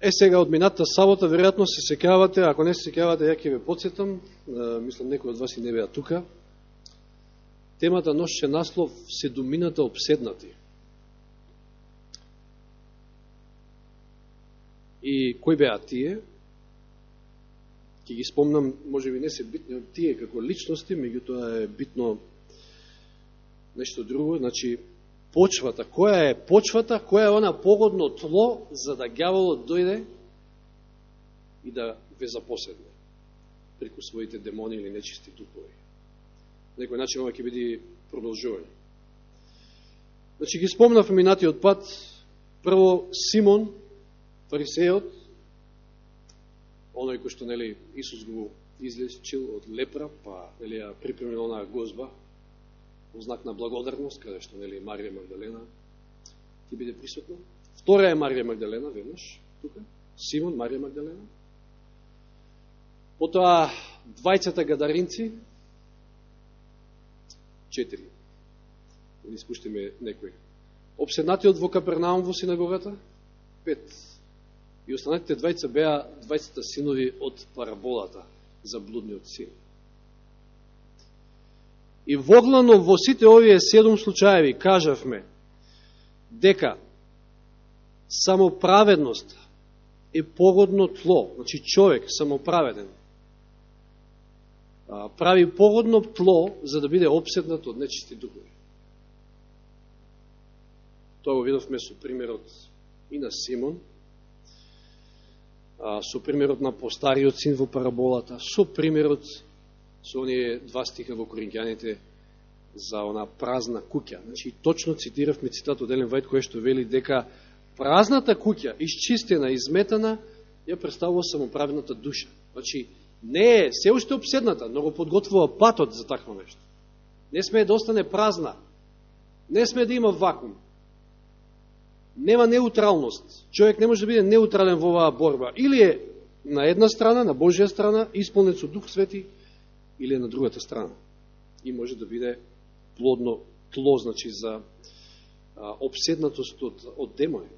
Е сега од минатата сабота, веројатно се секавате, ако не се секавате, ја ќе ве подсетам, мислам некој од вас и не беа тука. Темата ноше наслов Седумината обседнати. И кои беа тие? Ке ги спомнам, може би не се битни од тие како личности, меѓутоа е битно нешто друго. Значи, почвата. Која е почвата, која е она погодно тло за да гјаволот дојде и да ве запоседне преку своите демони или нечисти духови. Некој начин ова ќе биде продолжување. Значи ги спомнав минатиот пат, прво Симон, фарисеот, оној кој што нели Исус го излечил од лепра, па нели ја припремил онаа гозба, во знак на благодарност, каде што нели Марија Магдалена ќе биде присутна. Втора е Марија Магдалена, веднаш, тука, Симон, Марија Магдалена. Потоа двајцата гадаринци, четири. Да не спуштиме некој. Обседнатиот во Капернаум во синагогата, пет. И останатите двајца беа двајцата синови од параболата за блудниот син. И воглано во сите овие седум случаеви кажавме дека самоправедност е погодно тло, значи човек самоправеден, прави погодно тло за да биде обседнат од нечисти духови. Тоа го видовме со примерот и на Симон, со примерот на постариот син во параболата, со примерот со оние два стиха во Коринќаните за она празна куќа. Значи, точно цитиравме цитат од Елен Вајд, кој што вели дека празната куќа, изчистена, изметана, ја представува самоправената душа. Значи, не е се уште обседната, но го подготвува патот за такво нешто. Не сме да остане празна. Не сме да има вакуум. Нема неутралност. Човек не може да биде неутрален во оваа борба. Или е на една страна, на Божија страна, исполнен со Дух Свети, или на другата страна. И може да биде плодно тло, значи, за обседнатост од, од демони.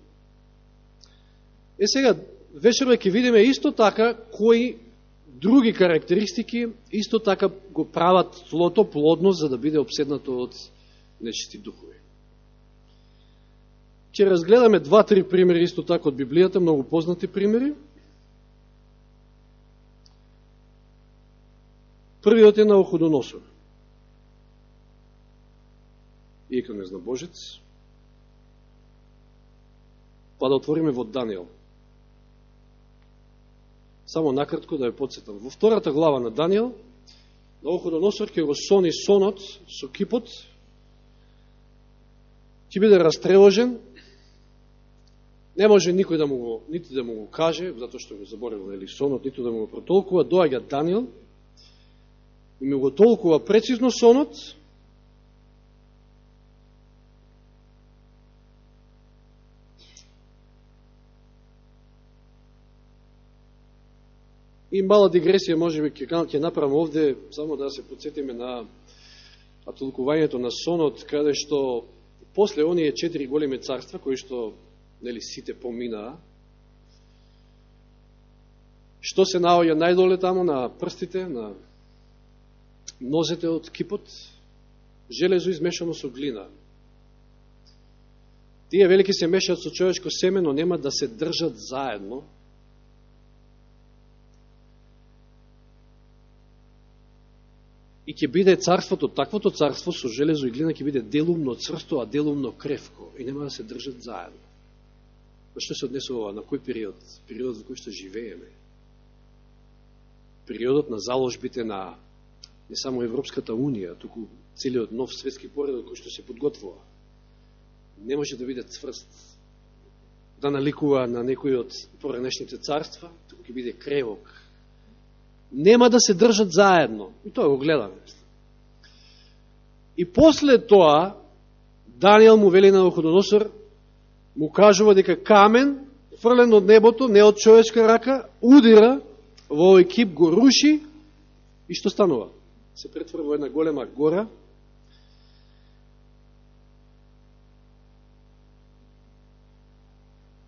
Е сега, вечерва ќе видиме исто така кои други карактеристики исто така го прават тлото плодно за да биде обседнато од нечисти духови. Ќе разгледаме два-три примери исто така од Библијата, многу познати примери. Првиот е на Охудоносор. Иека не зна Божец. Па да отвориме во Данијел. Само накратко да ја подсетам. Во втората глава на Данијел, на Охудоносор ќе го сони сонот со кипот, ќе биде растревожен, не може никој да му го, нити да му го каже, затоа што го заборил нели сонот, ниту да му го протолкува, доаѓа Данијел, и ми го толкува прецизно сонот, И мала дигресија, може би, ќе направам овде, само да се подсетиме на толкувањето на сонот, каде што после оние четири големи царства, кои што нели, сите поминаа, што се наоѓа најдоле таму на прстите, на нозете од кипот, железо измешано со глина. Тие велики се мешаат со човечко семе, но нема да се држат заедно. И ќе биде царството, таквото царство со железо и глина ќе биде делумно црсто, а делумно кревко. И нема да се држат заедно. На што се однесува на кој период? Периодот во кој што живееме. Периодот на заложбите на не само Европската Унија, туку целиот нов светски поредок кој што се подготвува, не може да биде цврст, да наликува на некој од поранешните царства, туку ќе биде кревок. Нема да се држат заедно. И тоа го гледаме. И после тоа, Данијел му вели на Охудоносор, му кажува дека камен, фрлен од небото, не од човечка рака, удира во овој кип, го руши, и што станува? Се претвора во една голема гора,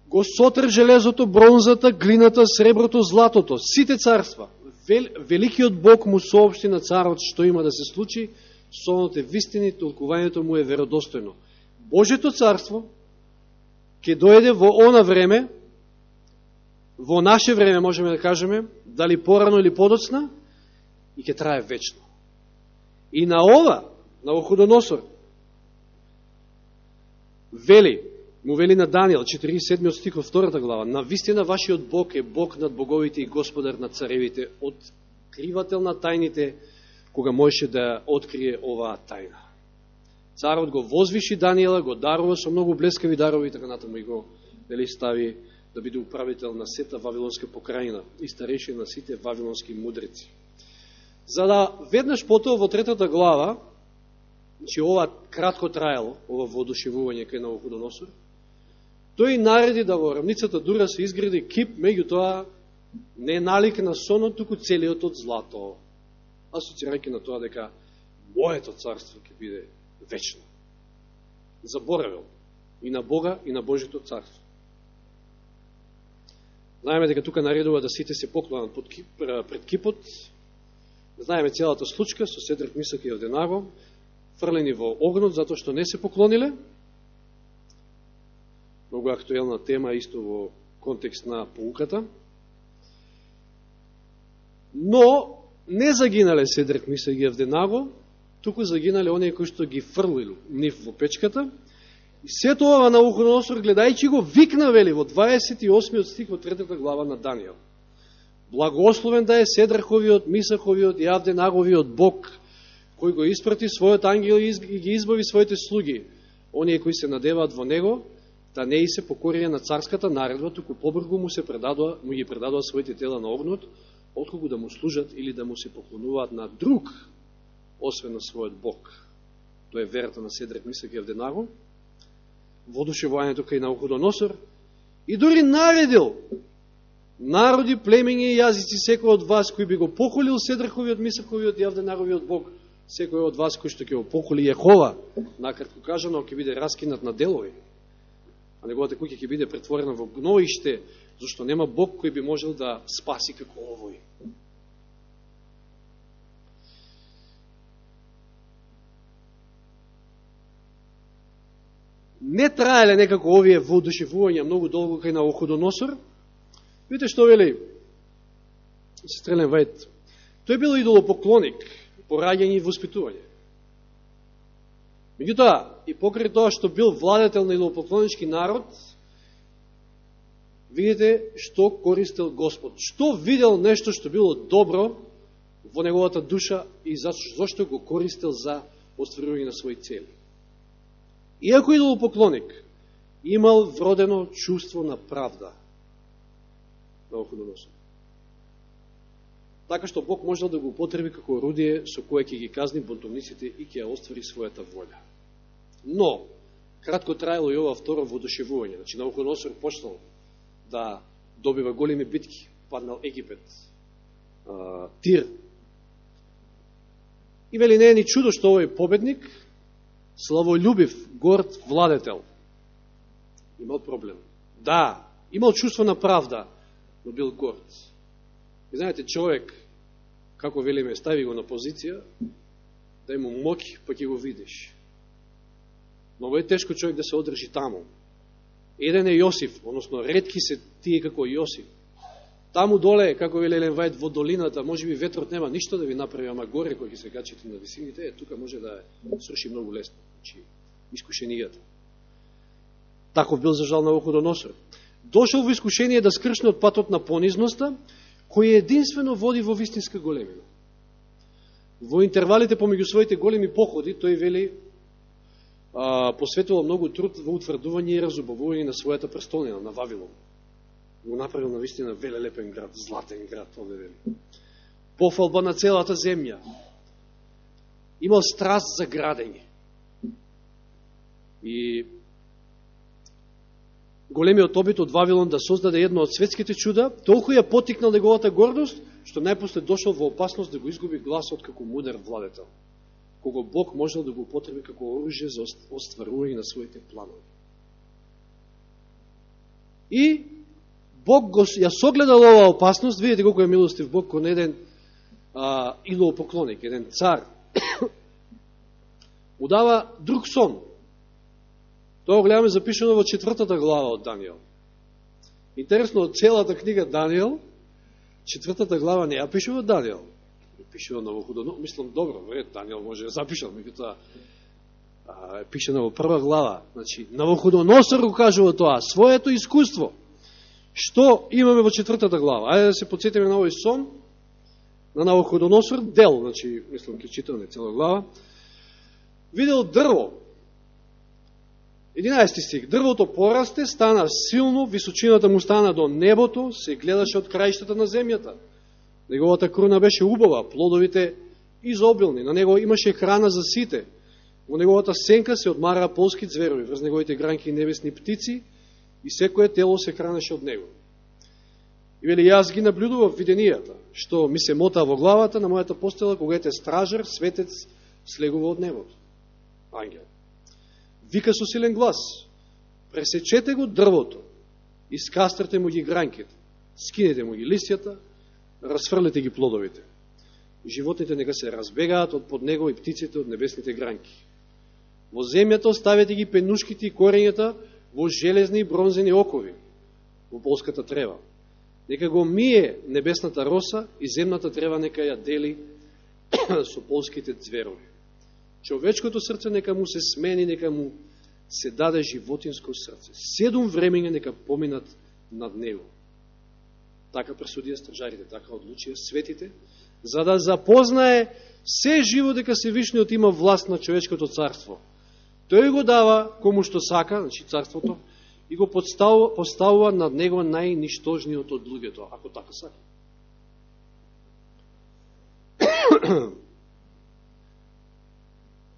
го сотр железото, бронзата, глината, среброто, златото, сите царства. Вел, великиот Бог му сообщи на царот што има да се случи, сонот е вистини, толкувањето му е веродостојно. Божето царство ќе дојде во она време, во наше време, можеме да кажеме, дали порано или подоцна, и ќе трае вечно. И на ова, на Охудоносор, вели, му вели на Данијел, 47 стих втората глава, на вистина вашиот Бог е Бог над боговите и господар над царевите, откривател на тајните, кога можеше да открие оваа тајна. Царот го возвиши Данијела, го дарува со многу блескави дарови и така натаму и го дали стави да биде управител на сета Вавилонска покрајина и стареши на сите вавилонски мудреци. За да веднаш потоа во третата глава, че ова кратко траело, ова водушевување кај Навуходоносор, тој нареди да во рамницата Дура се изгради кип, меѓу тоа не налик на сонот, туку целиот од злато, асоцирајќи на тоа дека моето царство ќе биде вечно. Заборавил и на Бога и на Божито царство. Знаеме дека тука наредува да сите се поклонат пред кипот, Знаеме целата случка со Седрик Мисак и Оденаго, фрлени во огнот затоа што не се поклониле. Многу актуелна тема исто во контекст на поуката. Но не загинале Седрик Мисак и Оденаго, туку загинале оние кои што ги фрлили нив во печката. И сето ова на Ухоносор, гледајќи го, викна вели во 28 стих во 3 глава на Данијел. Благословен да е Седраховиот, Мисаховиот и Авденаговиот Бог, кој го испрати својот ангел и ги избави своите слуги, оние кои се надеваат во него, да не и се покорија на царската наредба, туку побргу му се предадува, му ги предадува своите тела на огнот, отколку да му служат или да му се поклонуваат на друг, освен на својот Бог. Тоа е верата на Седрак Мисак и Авденаго, водушевувањето кај Науходоносор, и дори наредил народи, племени и јазици, секој од вас кој би го похолил Седраховиот, Мисаховиот и Авденаровиот Бог, секој од вас кој што ќе го похули Јехова, накратко кажано, ќе биде раскинат на делови, а неговата куќа ќе биде претворена во гноиште, зашто нема Бог кој би можел да спаси како овој. Не траеле некако овие воодушевувања многу долго кај на Охудоносор, Видите што вели Сестрелен Вајд. Тој бил идолопоклоник по раѓање и воспитување. Меѓутоа, и покрај тоа што бил владетел на идолопоклонички народ, видите што користел Господ. Што видел нешто што било добро во неговата душа и зашто го користел за остварување на своји цели. Иако идолопоклоник, имал вродено чувство на правда Навуходоносор. Така што Бог можел да го употреби како орудие со кое ќе ги казни бунтовниците и ќе ја оствари својата воља. Но, кратко траело и ова второ водушевување. Значи, Навуходоносор почнал да добива големи битки. Паднал Египет, Тир. И вели не е ни чудо што овој победник, славолюбив, горд владетел, имал проблем. Да, имал чувство на правда, но бил горд. И знаете, човек, како велиме, стави го на позиција, да му моки, па ќе го видиш. Много е тешко човек да се одржи таму. Еден е Јосиф, односно редки се тие како Јосиф. Таму доле, како вели Елен Вајд, во долината, може би ветрот нема ништо да ви направи, ама горе кој ќе се качите на висините, е, тука може да сруши многу лесно. Значи, искушенијата. Таков бил за жал на Охудоносор дошол во искушение да скршне од патот на понизноста, кој единствено води во вистинска големина. Во интервалите помеѓу своите големи походи, тој вели, а, посветувал многу труд во утврдување и разубавување на својата престолнина, на Вавилон. Го направил на вистина велелепен град, златен град, овде вели. Пофалба на целата земја. Имал страст за градење. И големиот обид од Вавилон да создаде едно од светските чуда, толку ја потикнал неговата гордост, што најпосле дошол во опасност да го изгуби гласот како мудар владетел, кого Бог можел да го употреби како оружје за остварување на своите планови. И Бог го, ја согледал оваа опасност, видите колко е милостив Бог кон еден а, идолопоклоник, еден цар, му дава друг сон. Тоа гледаме запишено во четвртата глава од Данијел. Интересно, од целата книга Данијел, четвртата глава не ја пише во Данијел. Пише во Новоходоносор. Мислам, добро, вред, Данијел може да запишал, меѓутоа е пишено во прва глава. Значи, Новоходоносор го кажува тоа, своето искуство. Што имаме во четвртата глава? Ајде да се подсетиме на овој сон на Навуходоносор, дел, значи, мислам, ке читаме цела глава. Видел дрво, 11 стих. Дрвото порасте, стана силно, височината му стана до небото, се гледаше од краиштата на земјата. Неговата круна беше убава, плодовите изобилни, на него имаше храна за сите. Во неговата сенка се одмараа полски зверови, врз неговите гранки и небесни птици, и секое тело се хранеше од него. И вели, јас ги наблюдував виденијата, што ми се мота во главата на мојата постела, кога ете стражар, светец, слегува од небото. Ангел. Вика со силен глас, пресечете го дрвото, искастрате му ги гранките, скинете му ги листјата, расфрлете ги плодовите. Животните нека се разбегаат од под него и птиците од небесните гранки. Во земјата оставете ги пенушките и корењата, во железни и бронзени окови во полската трева. Нека го мие небесната роса и земната трева нека ја дели со полските зверови. Човечкото срце нека му се смени, нека му се даде животинско срце. Седум времења нека поминат над него. Така пресудија стражарите, така одлучија светите, за да запознае се живо дека се вишниот има власт на човечкото царство – Тој го дава кому што сака, значи царството, и го подставува поставува над него најништожниот од луѓето, ако така сака.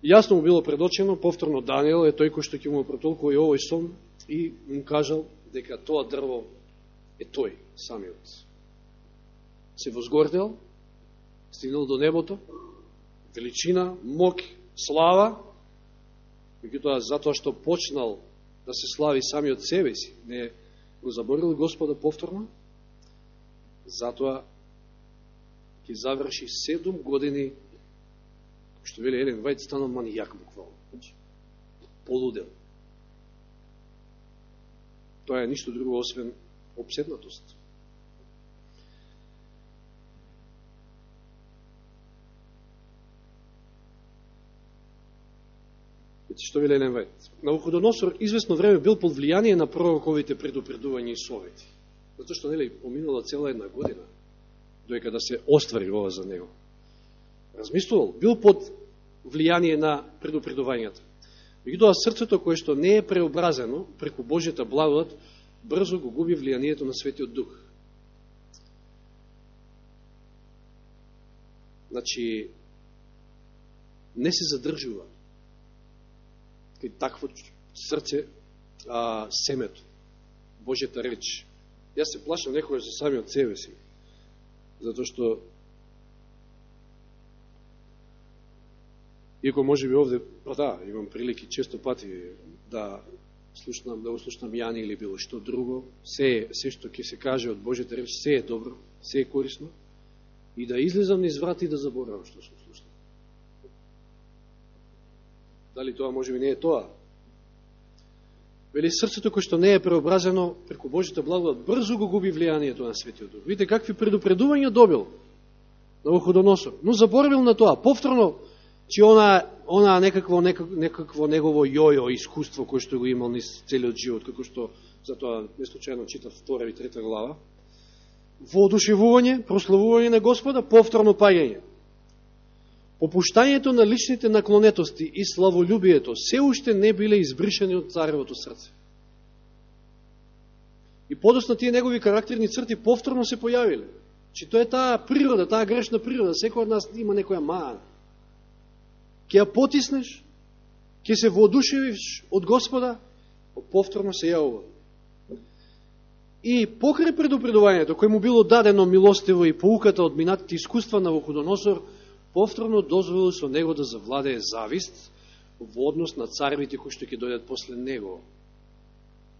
Јасно му било предочено, повторно Данијел е тој кој што ќе му протолкува и овој сон и му кажал дека тоа дрво е тој, самиот. Се возгордел, стигнал до небото, величина, мок, слава, меѓутоа затоа што почнал да се слави самиот себе си, не го заборил Господа повторно, затоа ќе заврши седум години, што вели Елен Вајд, станал манијак буквално. Значи, полудел. Тоа е ништо друго освен обседнатост. Значи, што вели Елен Вајд. Навуходоносор известно време бил под влијание на пророковите предупредувања и совети. Зато што нели поминала цела една година доека да се оствари ова за него. Размислувал, бил под влијание на предупредувањата. Меѓутоа срцето кое што не е преобразено преку Божјата благодат, брзо го губи влијанието на Светиот Дух. Значи, не се задржува кај такво срце а, семето, Божјата реч. Јас се плашам некој за самиот себе си, затоа што Иако може би овде, па да, имам прилики често пати да слушнам, да услушнам слушнам Јани или било што друго, се, се што ќе се каже од Божјата реч, се е добро, се е корисно, и да излезам низ врат и да заборавам што сум слушнал. Дали тоа може би не е тоа? Вели срцето кој што не е преобразено преку Божјата благодат, брзо го губи влијанието на Светиот Дух. Видите какви предупредувања добил на Воходоносор. Но заборавил на тоа. Повторно, че она, она некакво, некакво, некакво негово јојо искуство кој што го имал низ целиот живот, како што, затоа не случајно читав втора и трета глава, воодушевување, прославување на Господа, повторно паѓање. Опуштањето на личните наклонетости и славолюбието се уште не биле избришени од царевото срце. И подосна тие негови карактерни црти повторно се појавиле. Че тоа е таа природа, таа грешна природа, секој од нас има некоја маа. Ке ја потиснеш, ке се воодушевиш од Господа, повторно се јавува. И покрај предупредувањето, кој му било дадено милостиво и поуката од минатите искуства на Вуходоносор, повторно дозволил со него да завладее завист во однос на царевите кои што ќе дојдат после него.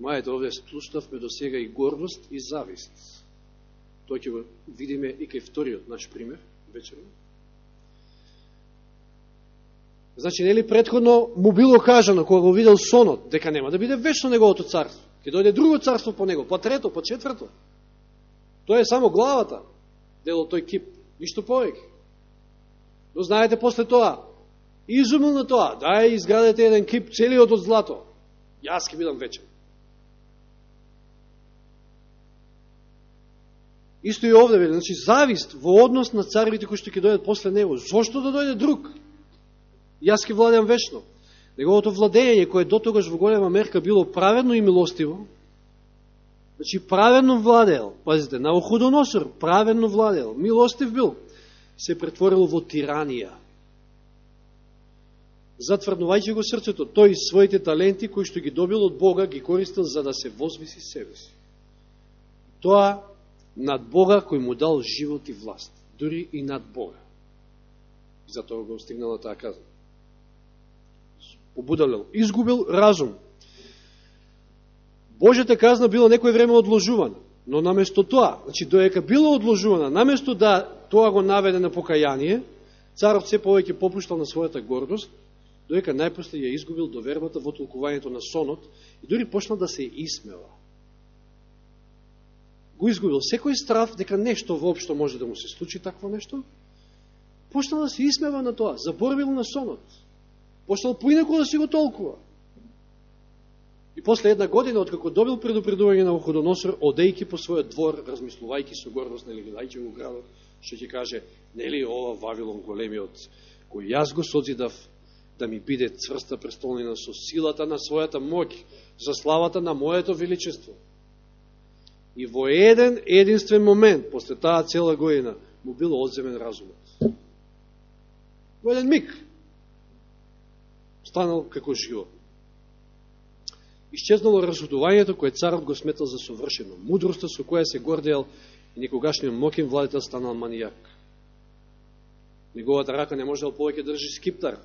Мајте, овде слушнавме до сега и гордост и завист. Тоа ќе го видиме и кај вториот наш пример, вечерно. Значи, нели предходно му било кажано, кога го видел сонот, дека нема да биде вечно неговото царство. Ке дојде друго царство по него, по трето, по четврто. Тоа е само главата, дело тој кип, ништо повеќе. Но знаете, после тоа, изумил на тоа, дај изградете еден кип целиот од злато, јас ке бидам вечен. Исто и овде, значи завист во однос на царевите кои што ќе дојдат после него. Зошто да дојде друг? Јас ке владеам вечно. Неговото владење, кое до тогаш во голема мерка било праведно и милостиво, значи праведно владеел, пазите, на Охудоносор, праведно владеел, милостив бил, се претворил во тиранија. Затврднувајќи го срцето, тој своите таленти, кои што ги добил од Бога, ги користил за да се возвиси себе си. Тоа над Бога кој му дал живот и власт, дури и над Бога. Затоа го стигнала таа казна. Побудалел, изгубил разум. Божјата казна била некој време одложувана, но наместо тоа, значи доека била одложувана, наместо да тоа го наведе на покаяние, царот се повеќе попуштал на својата гордост, доека најпосле ја изгубил довербата во толкувањето на сонот и дури почнал да се исмева го изгубил секој страв дека нешто воопшто може да му се случи такво нешто, почнал да се исмева на тоа, заборвил на сонот, почнал поинако да си го толкува. И после една година, откако добил предупредување на Оходоносор, одејки по својот двор, размислувајки со гордост, нели гледајќи го градот, што ќе каже, нели ова Вавилон големиот, кој јас го созидав, да ми биде цврста престолнина со силата на својата моќ, за славата на моето величество. И во еден единствен момент, после таа цела година, му било одземен разумот. Во еден миг станал како живо. Исчезнало разудувањето кое царот го сметал за совршено. Мудроста со која се гордеал и некогашниот мокен владетел станал манијак. Неговата рака не можел повеќе да држи скиптар.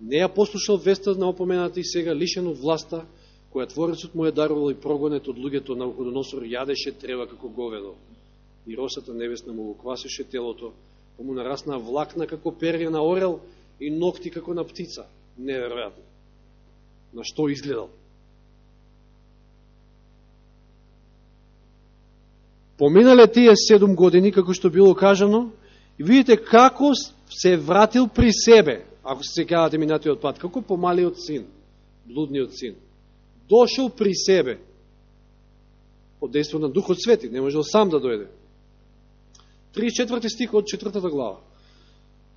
Не ја послушал веста на опомената и сега лишен од власта, која Творецот му е дарувал и прогонет од луѓето на Уходоносор, јадеше трева како говедо. И росата небесна му го квасеше телото, па му нарасна влакна како перја на орел и ногти како на птица. Неверојатно. На што изгледал? Поминале тие седум години, како што било кажано, и видите како се вратил при себе, ако се секавате минатиот пат, како помалиот син, блудниот син дошол при себе. Од дејство на Духот Свети, не можел сам да дојде. 34 стих од четвртата глава.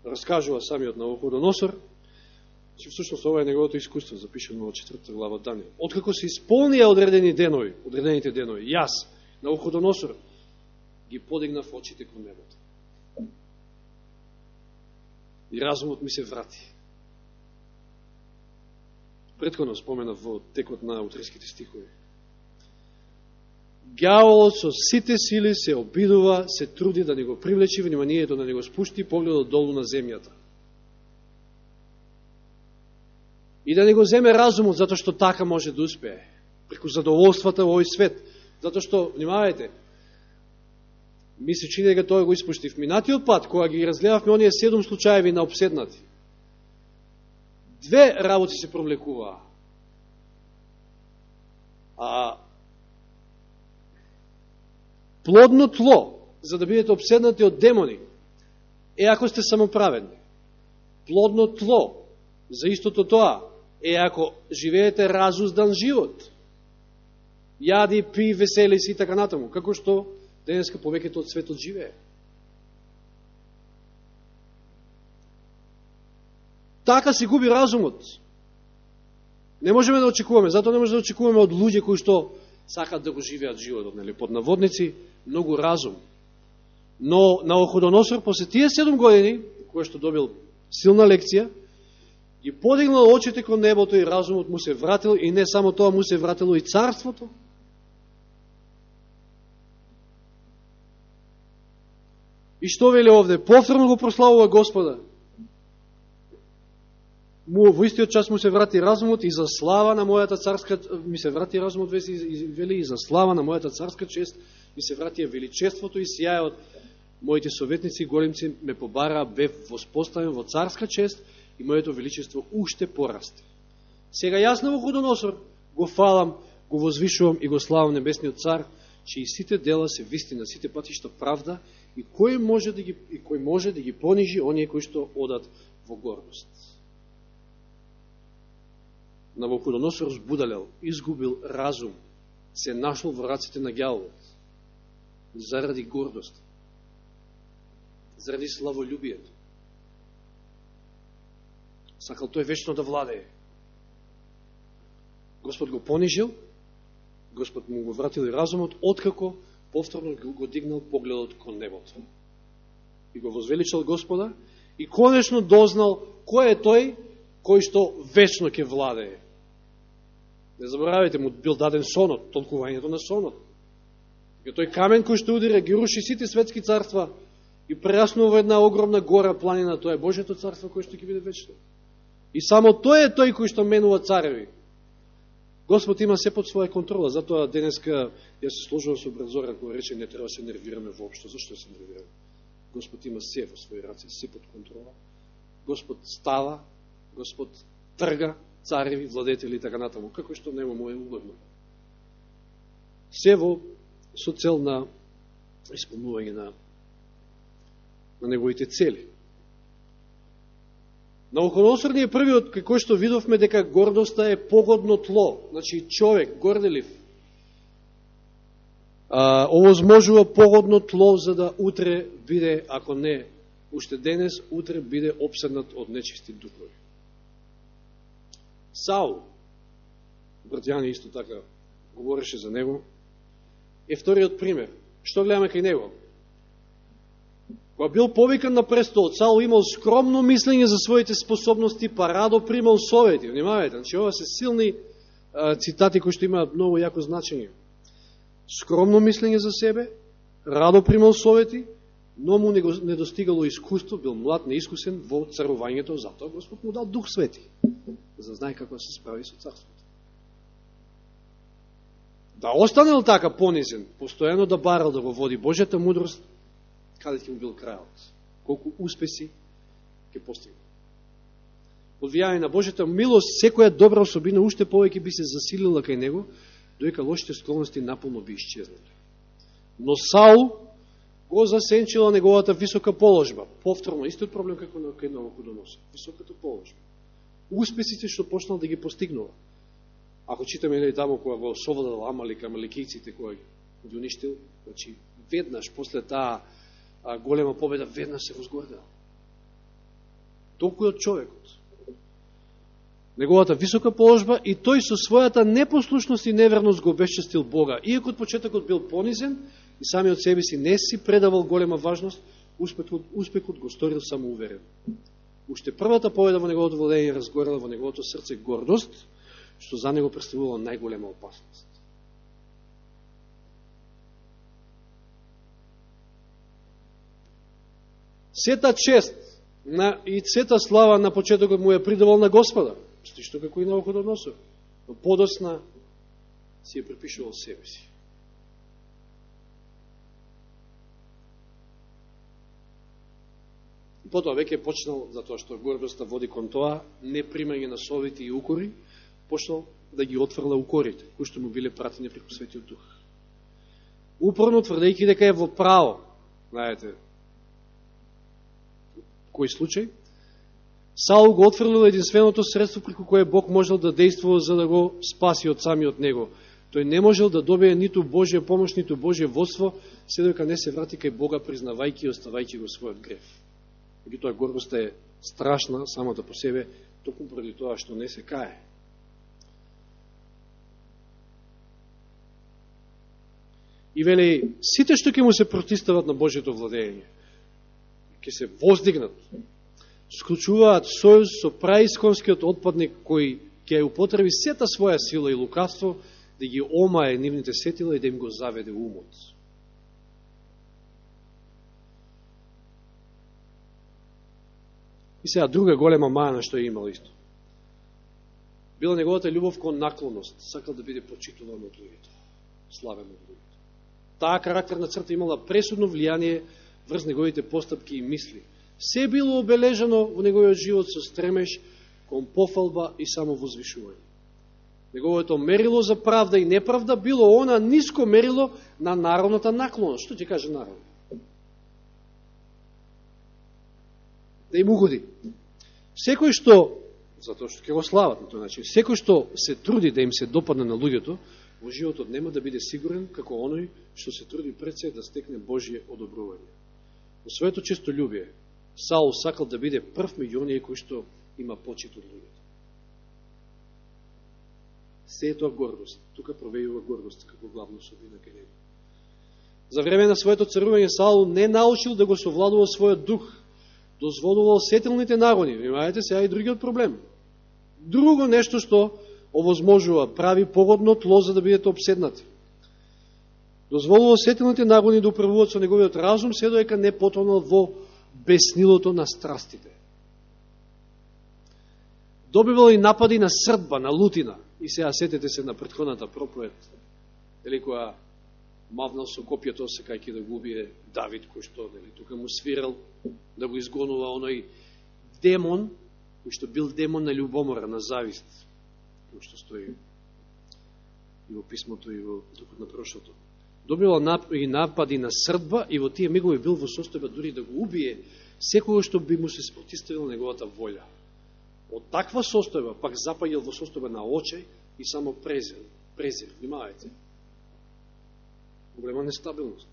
Раскажува самиот Навуходоносор, Охудоносор, че всушност ова е неговото искуство, запишено во четвртата глава од Данијел. Откако се исполнија одредени денови, одредените денови, јас на Охудоносор ги подигнав очите кон небото. И разумот ми се врати предходно споменав во текот на утреските стихови. Гјаволот со сите сили се обидува, се труди да не го привлечи вниманието, да не го спушти погледот долу на земјата. И да не го земе разумот, затоа што така може да успее, преку задоволствата во овој свет. Затоа што, внимавајте, ми се чини дека тоа го испуштив. минатиот пат, кога ги разгледавме оние седум случаеви на обседнати две работи се провлекуваа. А плодно тло, за да бидете обседнати од демони, е ако сте самоправедни. Плодно тло, за истото тоа, е ако живеете разуздан живот. Јади, пи, весели си и така натаму. Како што денеска повеќето од светот живее. така се губи разумот. Не можеме да очекуваме, затоа не можеме да очекуваме од луѓе кои што сакат да го живеат животот, нели, под наводници, многу разум. Но на охудоносор после тие седум години, кој што добил силна лекција, ги подигнал очите кон небото и разумот му се вратил, и не само тоа, му се вратило и царството. И што вели овде? Повторно го прославува Господа му, во истиот час му се врати разумот и за слава на мојата царска, ми се врати разумот, вели, и за слава на мојата царска чест, ми се врати величеството и сјајот. Моите советници и големци ме побараа, бев воспоставен во царска чест и моето величество уште порасте. Сега јас на Вуходоносор го фалам, го возвишувам и го славам небесниот цар, че и сите дела се вистина, сите патишта правда, и кој може да ги, и кој може да ги понижи оние кои што одат во гордост. Навуходоносор збудалел, изгубил разум, се нашол во раците на гјалот, заради гордост, заради славолюбието. Сакал тој вечно да владее. Господ го понижил, Господ му го вратил и разумот, откако повторно го дигнал погледот кон небото. И го возвеличал Господа и конечно дознал кој е тој кој што вечно ќе владее. Не заборавайте, му бил даден сонот, толкувањето на сонот. Ја тој камен кој што удира, ги руши сите светски царства и прераснува една огромна гора планина, тоа е Божето царство кој што ќе биде вечно. И само тој е тој кој што менува цареви. Господ има се под своја контрола, затоа денеска ја се сложувам со Бразоран кој рече не треба да се нервираме воопшто. Зашто да се нервираме? Господ има се во своји раце, се под контрола. Господ става, Господ трга цареви, владетели и така натаму, како што нема му е угодно. Се во со цел на исполнување на, на неговите цели. Навуходоносор ни е првиот кај кој што видовме дека гордоста е погодно тло, значи човек, горделив, а, овозможува погодно тло за да утре биде, ако не уште денес, утре биде обседнат од нечисти духови. Сау, братјани исто така говореше за него, е вториот пример. Што гледаме кај него? Кога бил повикан на престол, Саул имал скромно мислење за своите способности, па радо примал совети. Внимавајте, значи ова се силни а, цитати кои што имаат многу јако значење. Скромно мислење за себе, радо примал совети, но му не достигало искуство, бил млад, неискусен во царувањето, затоа Господ му дал дух свети, за да знае како да се справи со царството. Да останел така понизен, постојано да барал да го води Божјата мудрост, каде ќе му бил крајот, колку успеси ќе постигне. Под влијање на Божјата милост, секоја добра особина уште повеќе би се засилила кај него, доека лошите склонности наполно би исчезнали. Но Саул го засенчила неговата висока положба. Повторно, истиот проблем како на кај Новокудоносов. Високата положба. Успесите што почнал да ги постигнува. Ако читаме и таму кога го совладал Амалик, амаликиците кои ги уништил, значи веднаш после таа а, голема победа веднаш се возгордел. Толку од човекот. Неговата висока положба и тој со својата непослушност и неверност го обесчестил Бога. Иако од почетокот бил понизен и сами од себе си не си предавал голема важност, успехот, успехот го сторил само уверен. Уште првата победа во неговото владење разгорела во неговото срце гордост, што за него представувало најголема опасност. Сета чест на, и сета слава на почетокот му ја придавал на Господа, што како и на Охудоносор, но подосна си ја припишувал себе си. И потоа веќе почнал, затоа што гордоста води кон тоа, не примање на совити и укори, почнал да ги отврла укорите, кои што му биле пратени преку Светиот Дух. Упорно тврдејќи дека е во право, знаете, кој случај, Саул го отфрлил единственото средство преку кое Бог можел да действува за да го спаси од самиот него. Тој не можел да добие ниту Божија помош, ниту Божие водство, се дека не се врати кај Бога, признавајќи и оставајќи го својот греф. тоа гордоста е страшна самата по себе, токму поради тоа што не се кае. И вели, сите што ќе му се протистават на Божието владење, ќе се воздигнат, склучуваат сојуз со праисконскиот отпадник кој ќе употреби сета своја сила и лукавство да ги омае нивните сетила и да им го заведе умот. И сега друга голема мана што е имал исто. била неговата љубов кон наклоност, сакал да биде почитуван од луѓето, славен од луѓето. Таа карактерна црта имала пресудно влијание врз неговите постапки и мисли. Се било обележано во неговиот живот со стремеж кон пофалба и самовозвишување. Неговото мерило за правда и неправда било она ниско мерило на народната наклона. Што ќе каже народ? Да им угоди. Секој што затоа што ќе го слават на тој начин. Секој што се труди да им се допадне на луѓето, во животот нема да биде сигурен како оној што се труди пред се да стекне Божие одобрување. Во своето честолюбие, Саул сакал да биде прв меѓу оние кои што има почит од луѓето. Се е тоа гордост. Тука провејува гордост како главно особина кај него. За време на своето царување Саул не научил да го совладува својот дух, дозволувал сетилните нагони. Внимавајте сега и другиот проблем друго нешто што овозможува, прави погодно тло за да бидете обседнати. Дозволува сетилните нагони да управуват со неговиот разум, се доека не потонал во беснилото на страстите. Добивал и напади на срдба, на лутина. И сега сетете се на предходната проповед, дали која мавнал со копјето, сакајќи да го убие Давид, кој што дали, тука му свирал да го изгонува оној демон, кој што бил демон на љубомора, на завист, кој што стои и во писмото и во духот на прошлото. Добила и напади на срдба и во тие мигови бил во состојба дури да го убие секој што би му се спротиставил неговата волја. Од таква состојба пак запаѓал во состојба на очај и само презир. Презир, внимавајте. Голема нестабилност.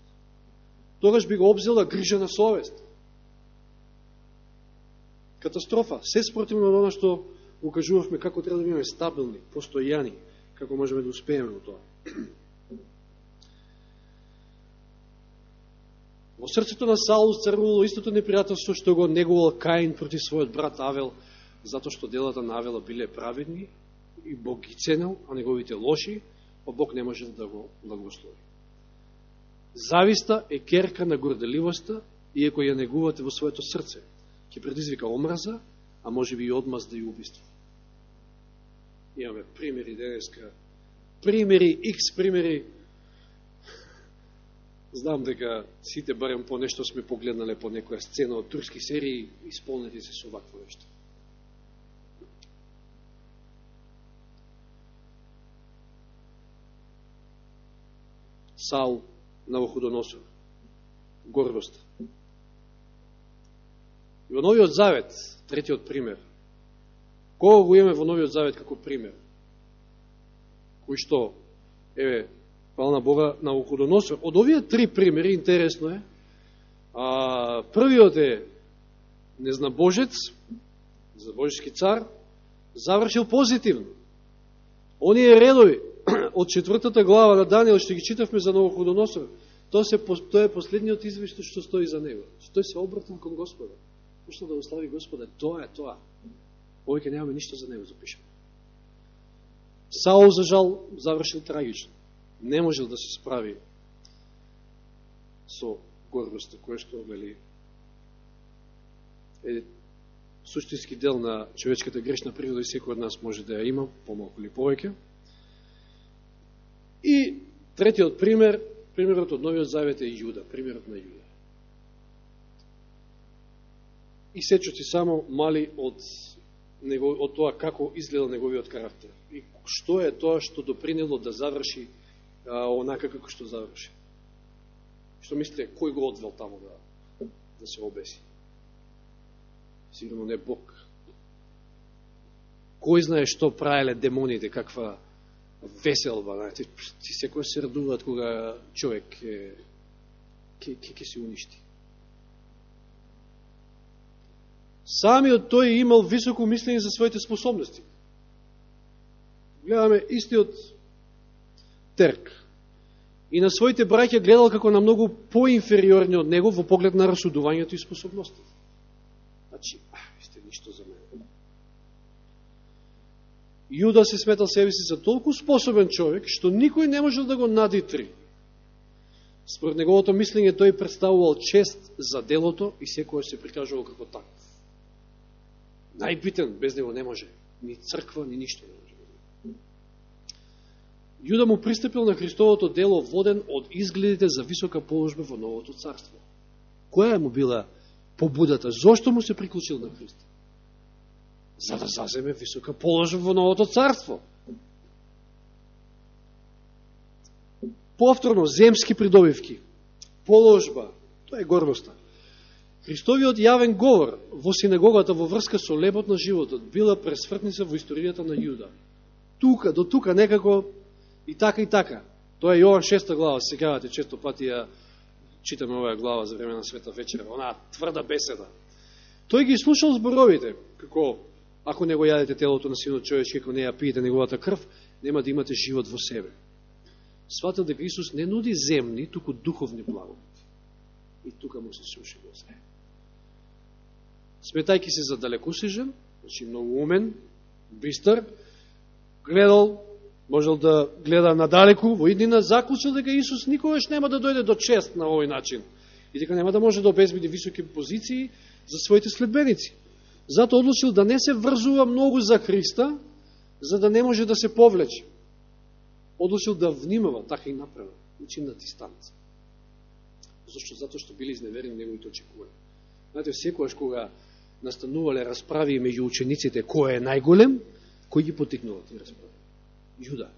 Тогаш би го обзела грижа на совест катастрофа. Се спротивно од оно што укажувавме како треба да бидеме стабилни, постојани, како можеме да успееме во тоа. Во срцето на Саул царувало истото непријателство што го негувал Каин против својот брат Авел, затоа што делата на Авела биле праведни и Бог ги ценел, а неговите лоши, па Бог не може да го да благослови. Зависта е керка на горделивоста, иако ја негувате во своето срце ќе предизвика омраза, а може би и одмазда и убиство. Имаме примери денеска, примери, икс примери. Знам дека сите барем по нешто сме погледнале по некоја сцена од турски серии, исполнети се со вакво нешто. Сал на Вохудоносор. Гордост. И во Новиот Завет, третиот пример, кого го имаме во Новиот Завет како пример? Кој што, еве, пал Бога на Охудоносор. Од овие три примери, интересно е, а, првиот е незнабожец, незнабожечки цар, завршил позитивно. Оние редови од четвртата глава на Данијел, што ги читавме за Новоходоносор, тоа, се, тоа е последниот извештај што стои за него. Тој се обратил кон Господа Пошто да ослави Господа, тоа е тоа. Повеќе немаме ништо за него да запишено. Саул, за жал, завршил трагично. Не можел да се справи со гордоста, која што, вели, е суштински дел на човечката грешна природа и секој од нас може да ја има, помалку или повеќе. И третиот пример, примерот од Новиот Завет е Јуда, примерот на Јуда и сечоци само мали од, него, од тоа како изгледа неговиот карактер. И што е тоа што допринело да заврши онака како што заврши. Што мислите, кој го одвел тамо да, да се обеси? Сигурно не Бог. Кој знае што праеле демоните, каква веселба, знаете, ти секој се радуваат кога човек е, ке, ке, ке се уништи. самиот тој имал високо мислење за своите способности. Гледаме истиот терк. И на своите браќа гледал како на многу поинфериорни од него во поглед на расудувањето и способностите. Значи, а, сте ништо за мене. Јуда се сметал себе си за толку способен човек, што никој не можел да го надитри. Според неговото мислење, тој представувал чест за делото и секој се прикажувал како таков најбитен, без него не може. Ни црква, ни ништо не може. Јуда му пристапил на Христовото дело воден од изгледите за висока положба во новото царство. Која му била побудата? Зошто му се приклучил на Христа? За да заземе висока положба во новото царство. Повторно, земски придобивки, положба, тоа е горноста. Христовиот јавен говор во синагогата во врска со лепот на животот била пресвртница во историјата на Јуда. Тука, до тука некако и така и така. Тоа е Јован 6 глава, сегавате често пати ја читаме оваа глава за време на света вечера, онаа тврда беседа. Тој ги слушал зборовите, како ако не го јадете телото на синот човечки, ако не ја пиете неговата крв, нема да имате живот во себе. Сватил дека Исус не нуди земни, туку духовни благодати. И тука му се суши го се. Сметајки се за далекосижен, значи многу умен, бистар, гледал можел да гледа надалеку, во иднина заклучил дека Исус никогаш нема да дојде до чест на овој начин и дека нема да може да обезбеди високи позиции за своите следбеници. Зато одлучил да не се врзува многу за Христа, за да не може да се повлече. Одлучил да внимава, така и направил, учи на дистанца. Зашто? Зато што били изневерени неговите очекувања. Знаете, секојаш кога настанувале расправи меѓу учениците кој е најголем, кој ги потикнува тие расправи? Јуда.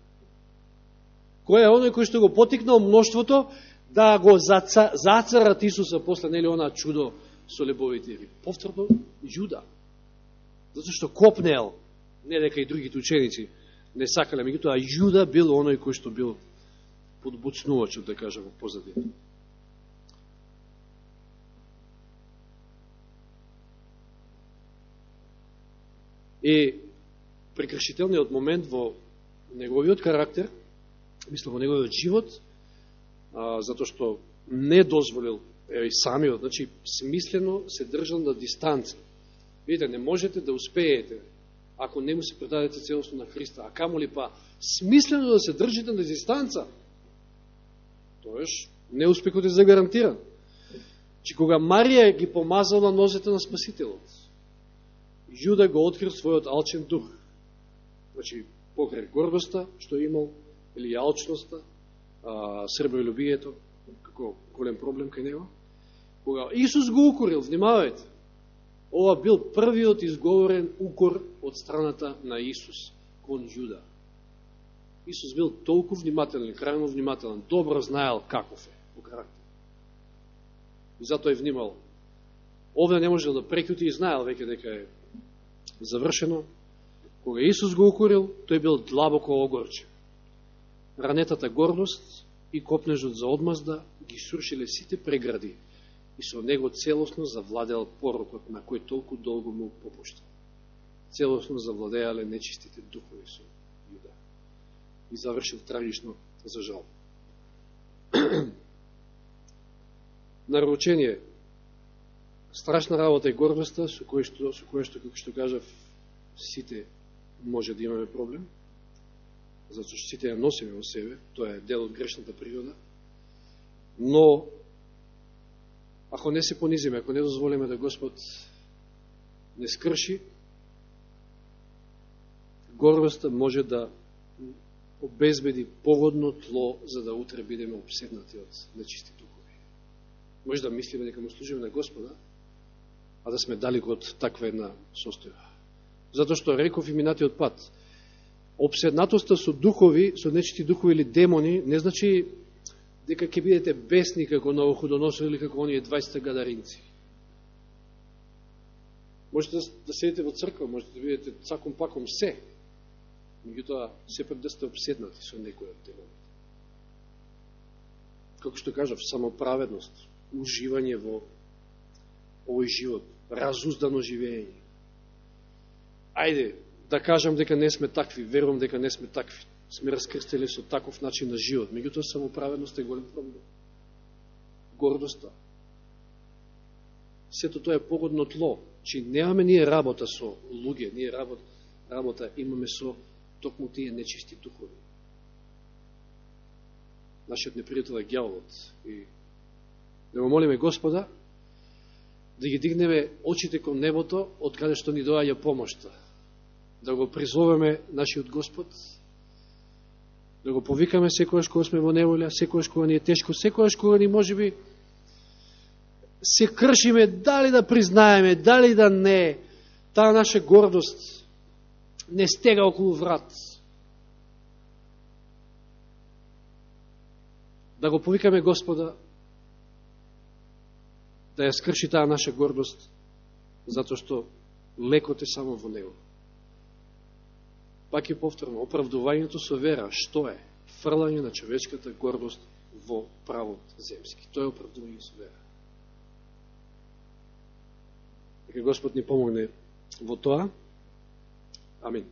Кој е оној кој што го потикнал мноштвото да го заца, зацарат Исуса после нели она чудо со лебовите риби? Повторно Јуда. Зато што копнел, не дека и другите ученици не сакале, меѓутоа Јуда бил оној кој што бил подбуцнувачот, да во позади. И прекршителниот момент во неговиот карактер, мислам во неговиот живот, а, затоа што не дозволил е, и самиот, значи смислено се држал на дистанца. Видите, не можете да успеете ако не му се предадете целосно на Христа, а камо ли па смислено да се држите на дистанца, тоеш неуспехот е загарантиран. Че кога Марија ги помазала нозете на Спасителот, Јуда го открил својот алчен дух. Значи, покрај гордоста што имал, или алчноста, сребројлюбието, како голем проблем кај него. Кога Исус го укорил, внимавајте, ова бил првиот изговорен укор од страната на Исус кон Јуда. Исус бил толку внимателен, крајно внимателен, добро знаел каков е по карактер. И затоа е внимал. Овде не можел да прекути и знаел веќе дека е завршено, Кога Исус го укорил, тој бил длабоко огорчен. Ранетата гордост и копнежот за одмазда ги срушиле сите прегради и со него целосно завладел порокот на кој толку долго му попуштал. Целосно завладеале нечистите духови со Јуда. И завршил трагично за жал. Наручение. Страшна работа и гордоста, со која што, со која што, како што кажав, сите може да имаме проблем, затоа што сите ја носиме во себе, тоа е дел од грешната природа, но ако не се понизиме, ако не дозволиме да Господ не скрши, горбоста може да обезбеди погодно тло за да утре бидеме обседнати од нечисти духови. Може да мислиме дека му служиме на Господа, а да сме далеко од таква една состојба затоа што реков и минатиот пат. Обседнатоста со духови, со нечити духови или демони, не значи дека ќе бидете бесни како новохудоносови или како оние 20 гадаринци. Можете да, да седите во црква, можете да бидете цаком паком се, меѓутоа сепак да сте обседнати со некој од демоните. Како што кажав, самоправедност, уживање во овој живот, разуздано живење ајде, да кажам дека не сме такви, верувам дека не сме такви. Сме раскрстели со таков начин на живот. Меѓутоа, самоправедност е голем проблем. Гордоста. Сето тоа е погодно тло. Чи немаме ние работа со луѓе, ние работа, работа имаме со токму тие нечисти духови. Нашиот непријател е гјавот И да го молиме Господа да ги дигнеме очите кон небото, од каде што ни доаѓа помошта. Да го призовеме нашиот Господ Да го повикаме секојаш кога сме во неволја, секојаш кога ни е тешко, секојаш кога ни може би се кршиме, дали да признаеме, дали да не, таа наша гордост не стега околу врат. Да го повикаме Господа да ја скрши таа наша гордост, затоа што лекот е само во Него. Пак и повторно, оправдувањето со вера, што е? Фрлање на човечката гордост во правот земски. Тоа е оправдување со вера. Нека Господ ни помогне во тоа. Амин.